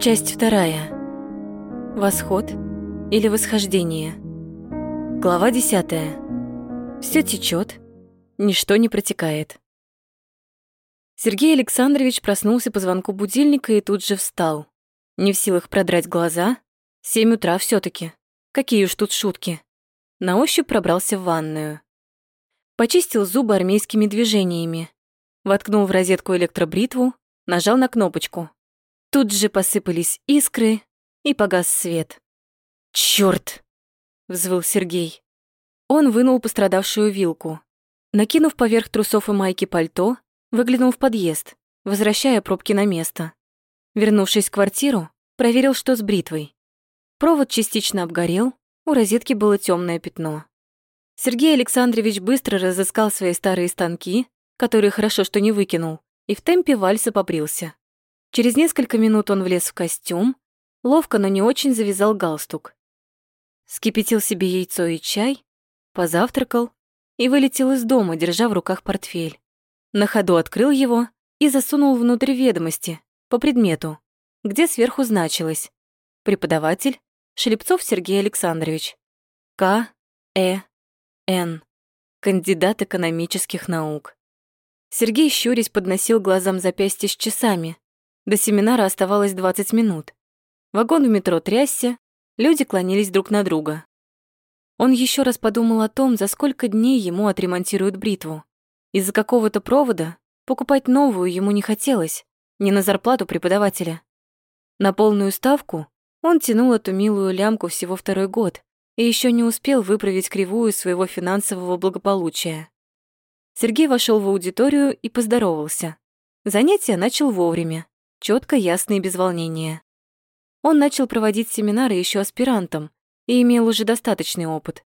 Часть вторая. Восход или восхождение. Глава десятая. Все течет, ничто не протекает. Сергей Александрович проснулся по звонку будильника и тут же встал. Не в силах продрать глаза. Семь утра все таки Какие уж тут шутки. На ощупь пробрался в ванную. Почистил зубы армейскими движениями. Воткнул в розетку электробритву, нажал на кнопочку. Тут же посыпались искры, и погас свет. «Чёрт!» — взвыл Сергей. Он вынул пострадавшую вилку. Накинув поверх трусов и майки пальто, выглянул в подъезд, возвращая пробки на место. Вернувшись в квартиру, проверил, что с бритвой. Провод частично обгорел, у розетки было темное пятно. Сергей Александрович быстро разыскал свои старые станки, которые хорошо что не выкинул, и в темпе вальса побрился. Через несколько минут он влез в костюм, ловко, но не очень завязал галстук. Скипятил себе яйцо и чай, позавтракал и вылетел из дома, держа в руках портфель. На ходу открыл его и засунул внутрь ведомости по предмету, где сверху значилось «Преподаватель Шлепцов Сергей Александрович, К. Э. Н. Кандидат экономических наук». Сергей, щурясь, подносил глазам запястье с часами, до семинара оставалось 20 минут. Вагон в метро трясся, люди клонились друг на друга. Он еще раз подумал о том, за сколько дней ему отремонтируют бритву. Из-за какого-то провода покупать новую ему не хотелось, не на зарплату преподавателя. На полную ставку он тянул эту милую лямку всего второй год и еще не успел выправить кривую своего финансового благополучия. Сергей вошел в аудиторию и поздоровался. Занятие начал вовремя четко, ясно и без волнения. Он начал проводить семинары еще аспирантом и имел уже достаточный опыт.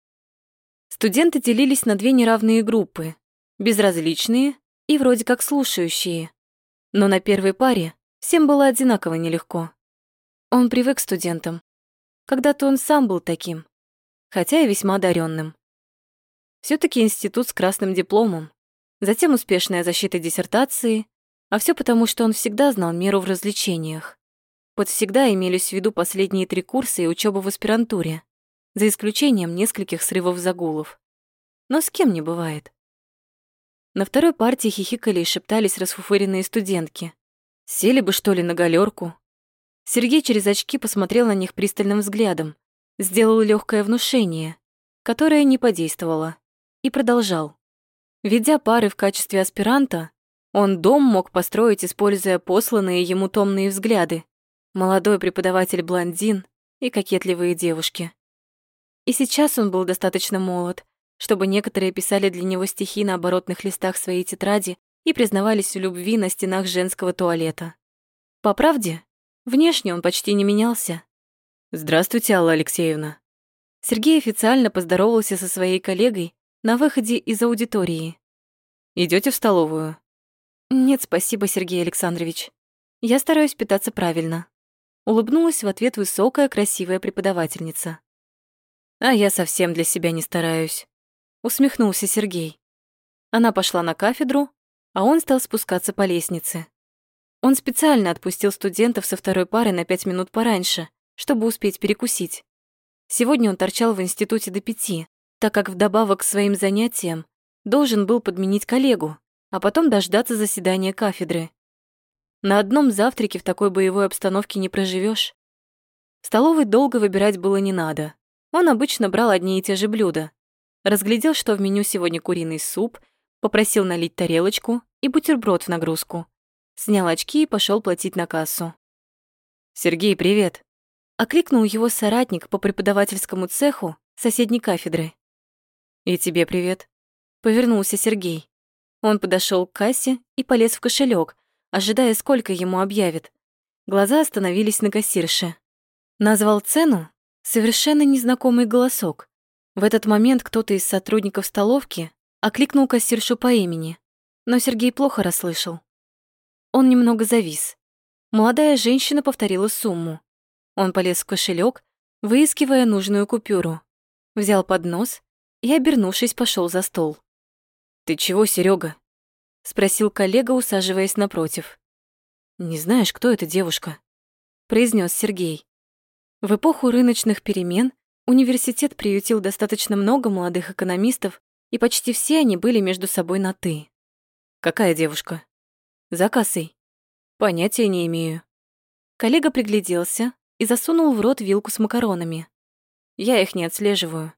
Студенты делились на две неравные группы – безразличные и вроде как слушающие. Но на первой паре всем было одинаково нелегко. Он привык к студентам. Когда-то он сам был таким, хотя и весьма одаренным. все таки институт с красным дипломом, затем успешная защита диссертации, а все потому, что он всегда знал меру в развлечениях. Под всегда имелись в виду последние три курса и учеба в аспирантуре, за исключением нескольких срывов загулов. Но с кем не бывает. На второй партии хихикали и шептались расфуфыренные студентки. Сели бы, что ли, на галерку. Сергей через очки посмотрел на них пристальным взглядом, сделал легкое внушение, которое не подействовало, и продолжал. Ведя пары в качестве аспиранта, он дом мог построить, используя посланные ему томные взгляды. Молодой преподаватель-блондин и кокетливые девушки. И сейчас он был достаточно молод, чтобы некоторые писали для него стихи на оборотных листах своей тетради и признавались в любви на стенах женского туалета. По правде, внешне он почти не менялся. «Здравствуйте, Алла Алексеевна». Сергей официально поздоровался со своей коллегой на выходе из аудитории. Идете в столовую?» «Нет, спасибо, Сергей Александрович. Я стараюсь питаться правильно». Улыбнулась в ответ высокая, красивая преподавательница. «А я совсем для себя не стараюсь», — усмехнулся Сергей. Она пошла на кафедру, а он стал спускаться по лестнице. Он специально отпустил студентов со второй пары на пять минут пораньше, чтобы успеть перекусить. Сегодня он торчал в институте до пяти, так как вдобавок к своим занятиям должен был подменить коллегу, а потом дождаться заседания кафедры. На одном завтраке в такой боевой обстановке не проживешь. Столовой долго выбирать было не надо. Он обычно брал одни и те же блюда. Разглядел, что в меню сегодня куриный суп, попросил налить тарелочку и бутерброд в нагрузку. Снял очки и пошел платить на кассу. «Сергей, привет!» Окликнул его соратник по преподавательскому цеху соседней кафедры. «И тебе привет!» Повернулся Сергей. Он подошел к кассе и полез в кошелек, ожидая, сколько ему объявят. Глаза остановились на кассирше. Назвал цену совершенно незнакомый голосок. В этот момент кто-то из сотрудников столовки окликнул кассиршу по имени, но Сергей плохо расслышал. Он немного завис. Молодая женщина повторила сумму. Он полез в кошелек, выискивая нужную купюру. Взял поднос и, обернувшись, пошел за стол. «Ты чего, Серега? спросил коллега, усаживаясь напротив. «Не знаешь, кто эта девушка?» произнес Сергей. В эпоху рыночных перемен университет приютил достаточно много молодых экономистов, и почти все они были между собой на «ты». «Какая девушка?» «За кассой». «Понятия не имею». Коллега пригляделся и засунул в рот вилку с макаронами. «Я их не отслеживаю.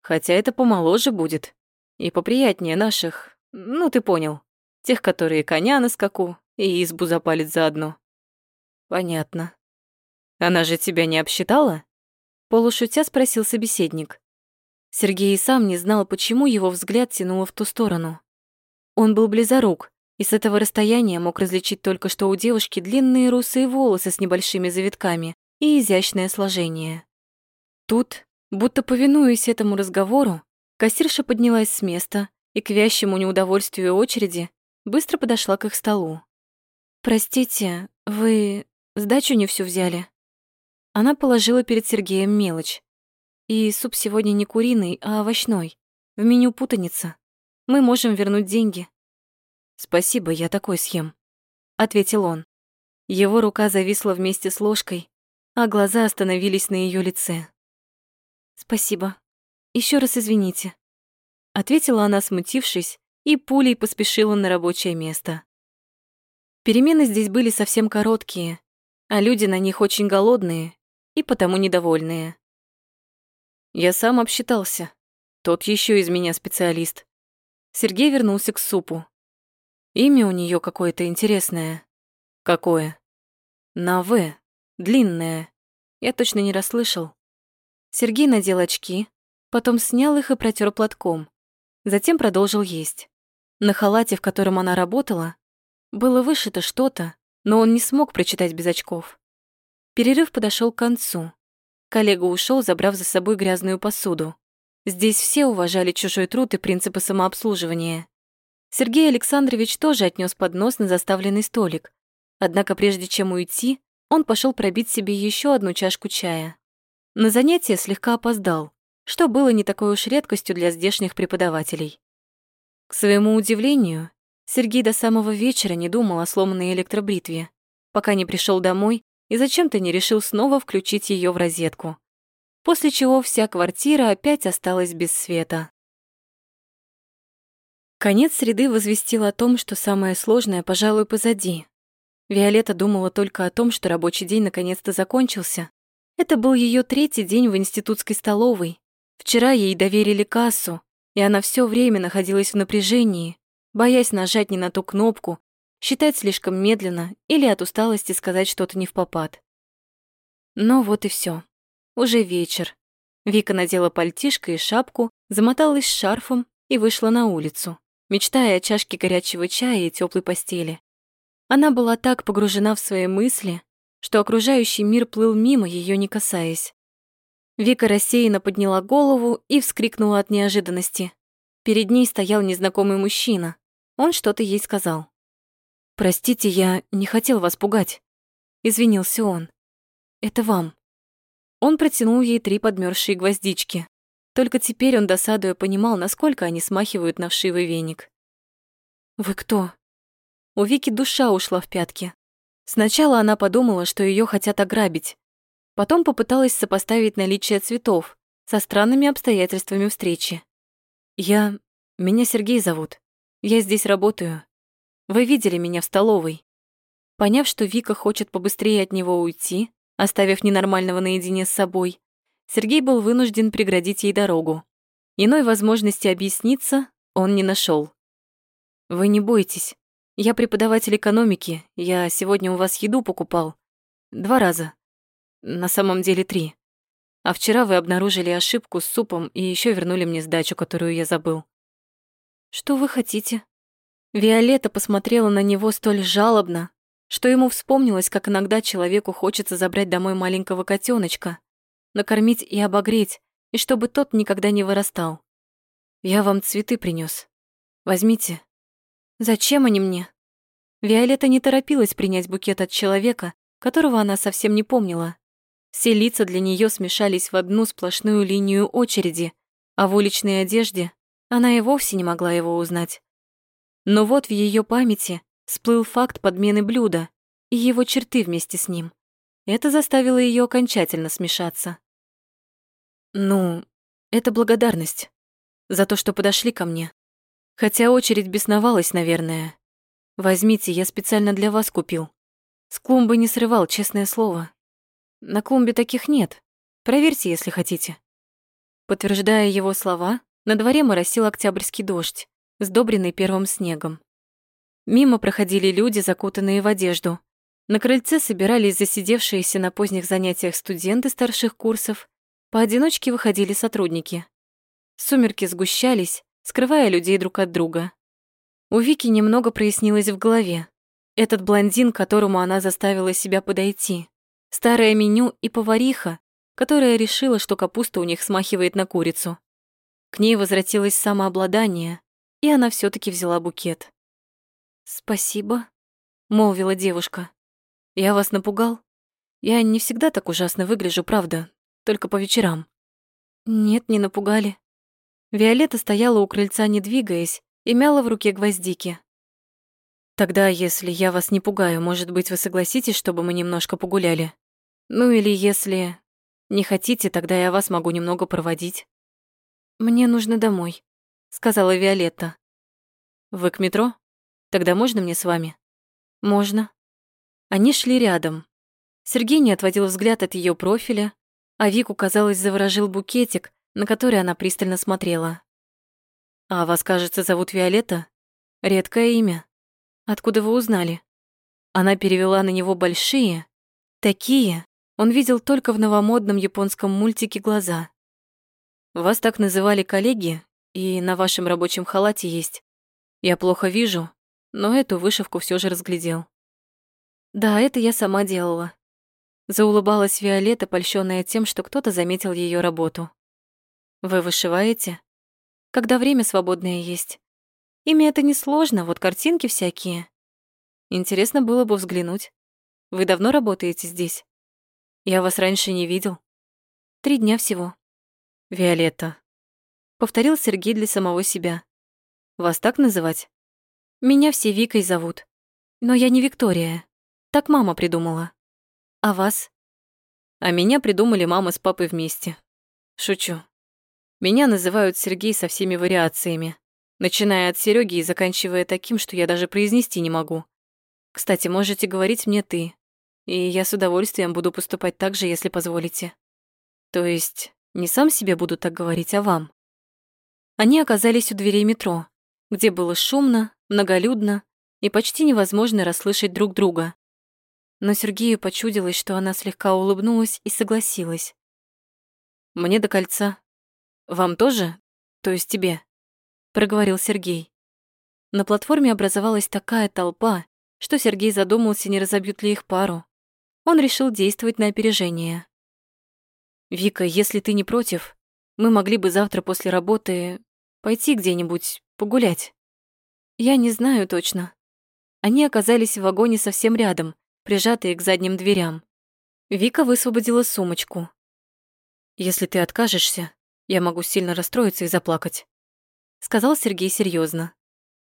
Хотя это помоложе будет. И поприятнее наших, ну ты понял, тех, которые коня на скаку и избу запалит заодно». «Понятно», она же тебя не обсчитала? Полушутя спросил собеседник. Сергей сам не знал, почему его взгляд тянуло в ту сторону. Он был близорук, и с этого расстояния мог различить только, что у девушки длинные русые волосы с небольшими завитками и изящное сложение. Тут, будто повинуясь этому разговору, кассирша поднялась с места и к вящему неудовольствию очереди быстро подошла к их столу. «Простите, вы сдачу не всю взяли?» Она положила перед Сергеем мелочь. И суп сегодня не куриный, а овощной. В меню путаница. Мы можем вернуть деньги. Спасибо, я такой съем, ответил он. Его рука зависла вместе с ложкой, а глаза остановились на ее лице. Спасибо. Еще раз извините, ответила она, смутившись, и пулей поспешила на рабочее место. Перемены здесь были совсем короткие, а люди на них очень голодные и потому недовольные. Я сам обсчитался. Тот еще из меня специалист. Сергей вернулся к супу. Имя у нее какое-то интересное. Какое? На «В». Длинное. Я точно не расслышал. Сергей надел очки, потом снял их и протер платком. Затем продолжил есть. На халате, в котором она работала, было вышито что-то, но он не смог прочитать без очков. Перерыв подошел к концу. Коллега ушел, забрав за собой грязную посуду. Здесь все уважали чужой труд и принципы самообслуживания. Сергей Александрович тоже отнес поднос на заставленный столик. Однако прежде чем уйти, он пошел пробить себе еще одну чашку чая. На занятие слегка опоздал, что было не такой уж редкостью для здешних преподавателей. К своему удивлению, Сергей до самого вечера не думал о сломанной электробритве, пока не пришел домой и зачем-то не решил снова включить ее в розетку. После чего вся квартира опять осталась без света. Конец среды возвестил о том, что самое сложное, пожалуй, позади. Виолетта думала только о том, что рабочий день наконец-то закончился. Это был ее третий день в институтской столовой. Вчера ей доверили кассу, и она все время находилась в напряжении, боясь нажать не на ту кнопку считать слишком медленно или от усталости сказать что-то не в попад. Но вот и все. Уже вечер. Вика надела пальтишко и шапку, замоталась шарфом и вышла на улицу, мечтая о чашке горячего чая и теплой постели. Она была так погружена в свои мысли, что окружающий мир плыл мимо ее, не касаясь. Вика рассеянно подняла голову и вскрикнула от неожиданности. Перед ней стоял незнакомый мужчина. Он что-то ей сказал. «Простите, я не хотел вас пугать», — извинился он. «Это вам». Он протянул ей три подмерзшие гвоздички. Только теперь он, досадуя, понимал, насколько они смахивают на вшивый веник. «Вы кто?» У Вики душа ушла в пятки. Сначала она подумала, что ее хотят ограбить. Потом попыталась сопоставить наличие цветов со странными обстоятельствами встречи. «Я... Меня Сергей зовут. Я здесь работаю. Вы видели меня в столовой. Поняв, что Вика хочет побыстрее от него уйти, оставив ненормального наедине с собой, Сергей был вынужден преградить ей дорогу. Иной возможности объясниться он не нашел. Вы не бойтесь. Я преподаватель экономики. Я сегодня у вас еду покупал. Два раза. На самом деле три. А вчера вы обнаружили ошибку с супом и еще вернули мне сдачу, которую я забыл. Что вы хотите? Виолетта посмотрела на него столь жалобно, что ему вспомнилось, как иногда человеку хочется забрать домой маленького котеночка, накормить и обогреть, и чтобы тот никогда не вырастал. «Я вам цветы принес. Возьмите». «Зачем они мне?» Виолетта не торопилась принять букет от человека, которого она совсем не помнила. Все лица для нее смешались в одну сплошную линию очереди, а в уличной одежде она и вовсе не могла его узнать. Но вот в ее памяти всплыл факт подмены блюда и его черты вместе с ним. Это заставило ее окончательно смешаться. «Ну, это благодарность за то, что подошли ко мне. Хотя очередь бесновалась, наверное. Возьмите, я специально для вас купил. С клумбы не срывал, честное слово. На клумбе таких нет. Проверьте, если хотите». Подтверждая его слова, на дворе моросил октябрьский дождь, сдобренный первым снегом. Мимо проходили люди, закутанные в одежду. На крыльце собирались засидевшиеся на поздних занятиях студенты старших курсов. Поодиночке выходили сотрудники. Сумерки сгущались, скрывая людей друг от друга. У Вики немного прояснилось в голове. Этот блондин, которому она заставила себя подойти. Старое меню и повариха, которая решила, что капуста у них смахивает на курицу. К ней возвратилось самообладание, и она все таки взяла букет. «Спасибо», — молвила девушка. «Я вас напугал? Я не всегда так ужасно выгляжу, правда, только по вечерам». «Нет, не напугали». Виолетта стояла у крыльца, не двигаясь, и мяла в руке гвоздики. «Тогда, если я вас не пугаю, может быть, вы согласитесь, чтобы мы немножко погуляли? Ну или если не хотите, тогда я вас могу немного проводить». «Мне нужно домой», — сказала Виолетта. «Вы к метро?» Тогда можно мне с вами? Можно. Они шли рядом. Сергей не отводил взгляд от ее профиля, а Вику, казалось, заворожил букетик, на который она пристально смотрела. «А вас, кажется, зовут Виолетта? Редкое имя. Откуда вы узнали?» Она перевела на него большие, такие, он видел только в новомодном японском мультике глаза. «Вас так называли коллеги, и на вашем рабочем халате есть. Я плохо вижу, но эту вышивку все же разглядел. Да, это я сама делала. Заулыбалась Виолетта, польщённая тем, что кто-то заметил ее работу. Вы вышиваете? Когда время свободное есть. Ими это несложно, вот картинки всякие. Интересно было бы взглянуть. Вы давно работаете здесь? Я вас раньше не видел. Три дня всего. Виолетта. Повторил Сергей для самого себя. Вас так называть? Меня все Викой зовут. Но я не Виктория. Так мама придумала. А вас? А меня придумали мама с папой вместе. Шучу. Меня называют Сергей со всеми вариациями, начиная от Сереги и заканчивая таким, что я даже произнести не могу. Кстати, можете говорить мне «ты», и я с удовольствием буду поступать так же, если позволите. То есть не сам себе буду так говорить, а вам. Они оказались у дверей метро, где было шумно, многолюдно и почти невозможно расслышать друг друга. Но Сергею почудилось, что она слегка улыбнулась и согласилась. «Мне до кольца. Вам тоже? То есть тебе?» — проговорил Сергей. На платформе образовалась такая толпа, что Сергей задумался, не разобьют ли их пару. Он решил действовать на опережение. «Вика, если ты не против, мы могли бы завтра после работы пойти где-нибудь погулять». Я не знаю точно. Они оказались в вагоне совсем рядом, прижатые к задним дверям. Вика высвободила сумочку. «Если ты откажешься, я могу сильно расстроиться и заплакать», сказал Сергей серьезно.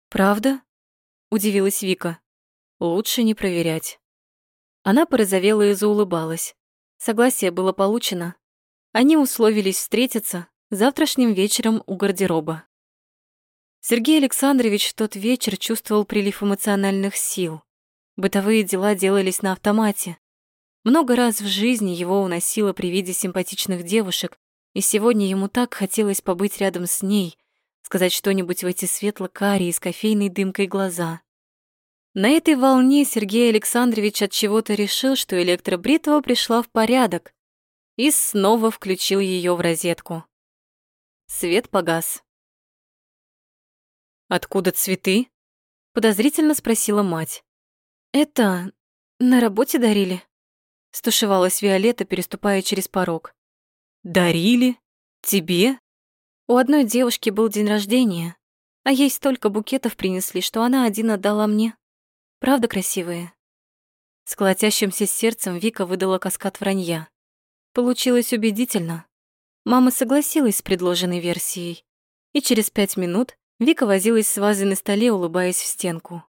«Правда?» — удивилась Вика. «Лучше не проверять». Она порозовела и заулыбалась. Согласие было получено. Они условились встретиться завтрашним вечером у гардероба. Сергей Александрович в тот вечер чувствовал прилив эмоциональных сил. Бытовые дела делались на автомате. Много раз в жизни его уносило при виде симпатичных девушек, и сегодня ему так хотелось побыть рядом с ней, сказать что-нибудь в эти светло-карие с кофейной дымкой глаза. На этой волне Сергей Александрович от чего-то решил, что электробритва пришла в порядок, и снова включил ее в розетку. Свет погас. «Откуда цветы?» — подозрительно спросила мать. «Это на работе дарили?» — стушевалась Виолетта, переступая через порог. «Дарили? Тебе?» У одной девушки был день рождения, а ей столько букетов принесли, что она один отдала мне. Правда красивые?» С колотящимся сердцем Вика выдала каскад вранья. Получилось убедительно. Мама согласилась с предложенной версией, и через пять минут Вика возилась с вазой на столе, улыбаясь в стенку.